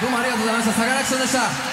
どうもありがとうございました。サガラクンでした。